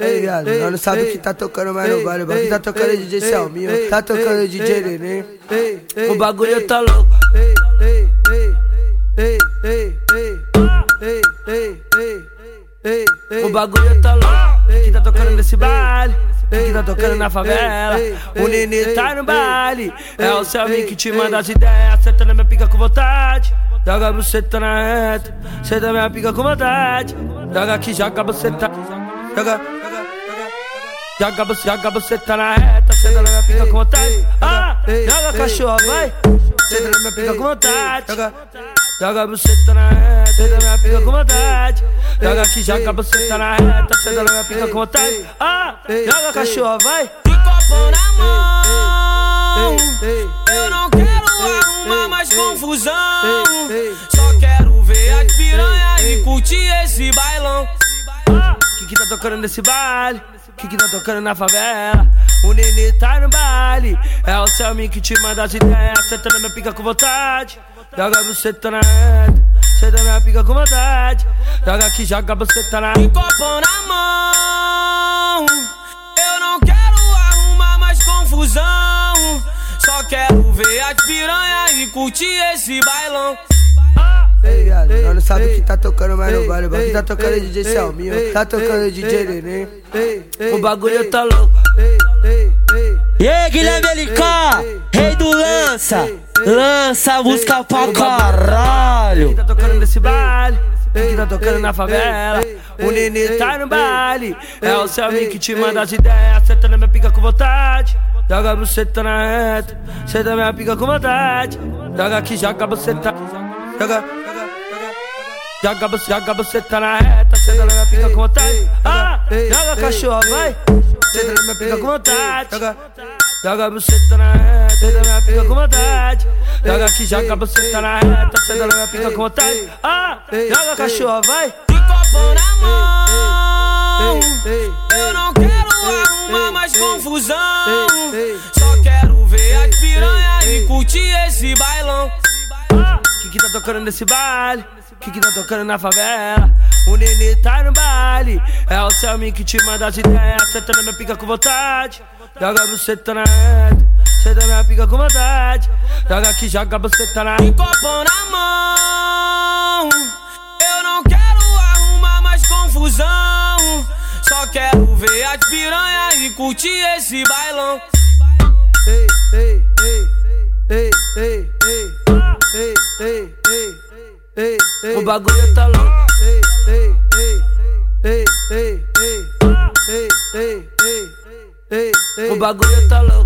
Ei, viado, nós não sabe o que tá tocando mais no baile. O bagulho tá tocando é DJ Selminho, tá tocando DJ Neném. O bagulho tá louco. O bagulho tá louco. Que tá tocando nesse baile. Que tá tocando na favela. O nenê tá no baile. É o Selminho que te manda as ideias. Acertando minha pica com vontade. Joga você tá na reta. Senta minha pica com vontade. Joga aqui, joga você tá. Joga. Joga você, joga você tá na reta, senta na minha pica com vontade. Ah, joga cachorro, vai. Senta na minha pica com vontade. Joga, joga você tá na reta, senta na minha pica com vontade. Joga aqui, joga você tá na reta, senta na minha pica com vontade. Ah, joga cachorro, vai. De copo na mão. Eu não quero arrumar mais confusão. Só quero ver as piranhas e curtir esse bailão. Que que tá tocando nesse baile? Que que tá tocando na favela? O nenê tá no baile. É o Selmin que te manda as ideias. Senta na minha pica com vontade. Joga você tá na reta. Senta minha pica com vontade. Joga aqui, joga você tá na De copo na mão. Eu não quero arrumar mais confusão. Só quero ver as piranhas e curtir esse bailão. Ei, viado, nós não sabe o que tá tocando mais no baile. O bagulho tá tocando é DJ Selminho, tá tocando DJ Neném. O bagulho tá louco. E aí, Guilherme LK, rei do lança, lança música pra caralho. Que tá tocando nesse baile. Que tá tocando na favela. O nenê tá no baile. É o Selminho que te manda as ideias. Acerta na minha pica com vontade. Joga você tá na reta. Senta na minha pica com vontade. Joga aqui, joga você tá. Joga. Joga você, joga você tá na reta, senta na minha pica com vontade. Ah, joga cachorro, vai. Senta na minha pica com vontade. Joga, você tá na reta, senta na minha pica com vontade. Joga aqui, joga você tá na reta, senta na minha pica com vontade. Ah, joga cachorro, vai. De copo na tocando nesse baile? Que que tá tocando na favela? O nenê tá no baile. É o Selmin que te manda as ideias. Senta na minha pica com vontade. Joga você tá na reta. Senta na minha pica com vontade. Joga aqui, joga tá na De copo na mão. Eu não quero arrumar mais confusão. Só quero ver as piranhas e curtir esse bailão. Ei, ei, O bagulho tá louco. Ei, ei, ei, ei, ei, ei, ei, ei, ei, ei, ei. O bagulho tá louco.